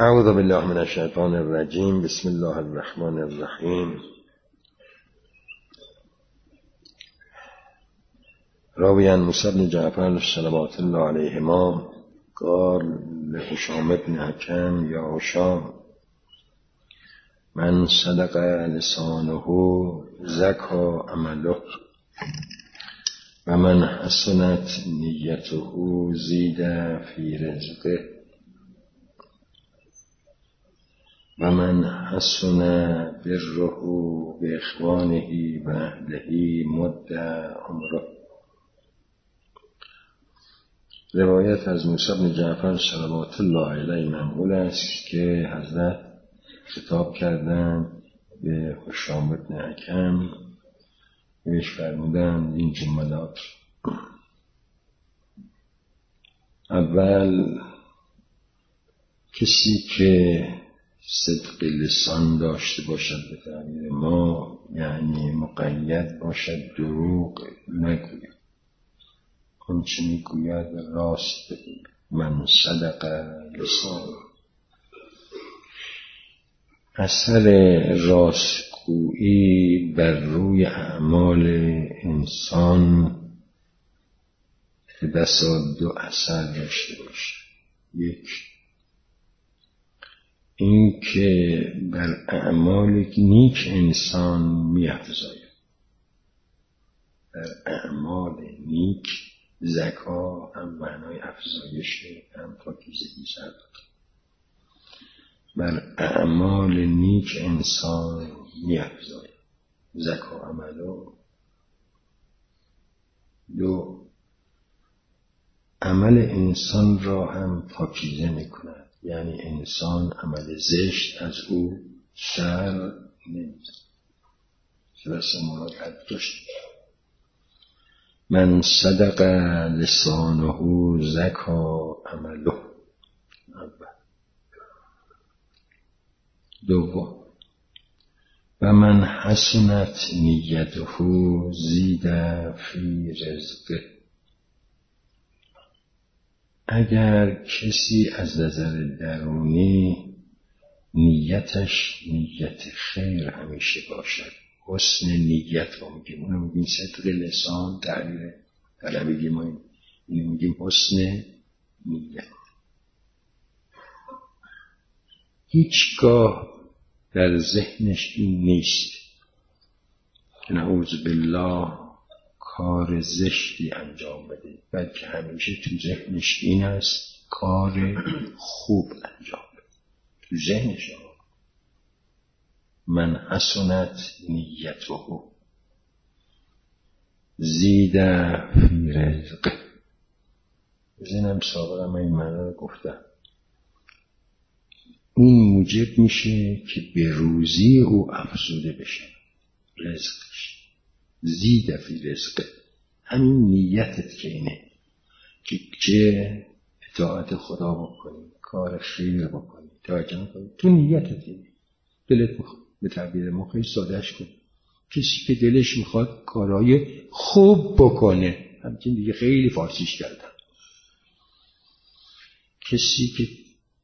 اعوذ بالله من الشیطان الرجیم. بسم الله الرحمن الرحیم. راوی عن موسی بن جعفر صلوات الله علیهما قال لحشام بن حکم یا حشام من صدق لسانه زکا عمله و من حسنت نیته زید فی رزقه. و من حسن بره به اخوانه و اهله مد عمره روایت از موسی بن جعفر صلوات الله علیه منقول است که حضرت خطاب کردن به حشام بن حکم بهش فرمودن این جملات اول کسی که صدق لسان داشته باشد به تعبیر ما یعنی مقید باشد دروغ نگوید. آنچه می‌گوید راست بگوید. من صدق لسان. اثر راستگویی بر روی اعمال انسان بسا دو اثر داشته باشه یک این که بر اعمال نیک انسان میافزاید. بر اعمال نیک زکا هم معنای افزایش هم پاکیزگی سر بر اعمال نیک انسان میافزاید. زکا عملو دو عمل انسان را هم پاکیزه می‌کند. یعنی انسان عمل زشت از او سر نمیزن داشت. من صدق لسانه زکا عمله. دوم. و من حسنت نیته زید فی رزقه. اگر کسی از نظر درونی نیتش نیت خیر همیشه باشد حسن نیت رو میگیم اونو میگیم صدق لسان تعبیر عربی ما اینو میگیم حسن نیت. هیچگاه در ذهنش این نیست. نعوذ بالله کار زشتی انجام بده. بلکه همیشه تو ذهنش این است کار خوب انجام بده. تو ذهنش من حسنت نیته زید فی رزق بزنم سابقا من این گفتم. این موجب میشه که به روزی او افزوده بشه. رزقش. زید فی رزقه همین نیتت که اینه که اطاعت خدا بکنی کار خیر بکنی توجه کنی تو نیتت اینه. دلت می‌خواد. به تعبیر ما خیلی سادهش کن. کسی که دلش می‌خواد کارهای خوب بکنه. همچین دیگه خیلی فارسیش کردم. کسی که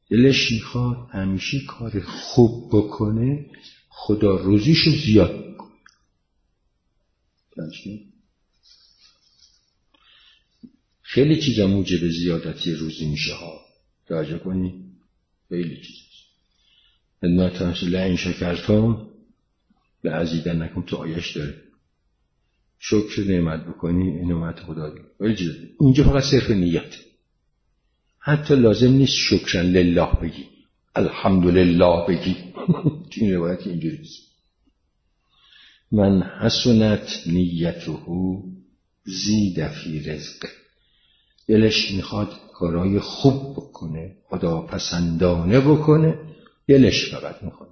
دلش می‌خواد همیشه کار خوب بکنه خدا روزیشو زیاد خیلی چیزا موجب زیادتی روزی میشه ها. توجه کنی؟ خیلی چیز. خدمت هست لعین شکرتم. به عزیدن نکن تو آیش داره شکر نعمت بکنی این نعمت خدا داره اینجا فقط صرف نیت. حتی لازم نیست شکرن لله بگی. الحمدلله بگی. این روایت اینجوری من حسنت نیته زید فی رزقه دلش می‌خواد کارهای خوب بکنه خدا پسندانه بکنه دلش فقط می‌خواد.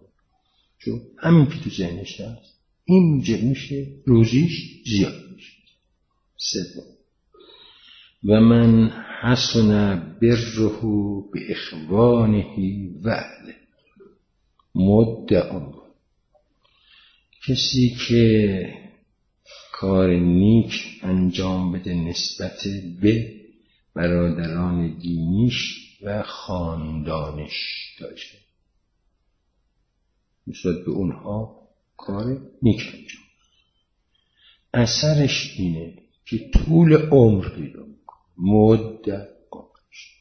چون همین که تو ذهنش هست این میشه روزیش زیاد میشه. سوم. و من حسن بره به اخوانه و اهله مد کسی که کار نیک انجام بده نسبت به برادران دینیش و خاندانش داشته. نسبت به اونها کار نیک انجام اثرش اینه که طول عمر پیدا می‌کنه. مدت عمرش.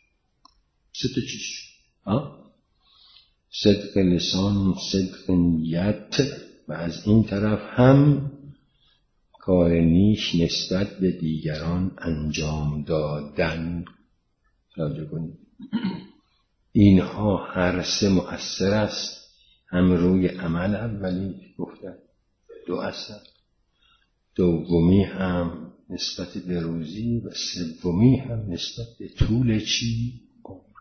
سه چیز صدق لسان صدق نیت. از این طرف هم کار نیش نسبت به دیگران انجام دادن. کنید. اینها هر سه مؤثر است. هم روی عمل اولی گفتن. دو اثر. دومی هم نسبت به روزی و سومی هم نسبت به طول چی؟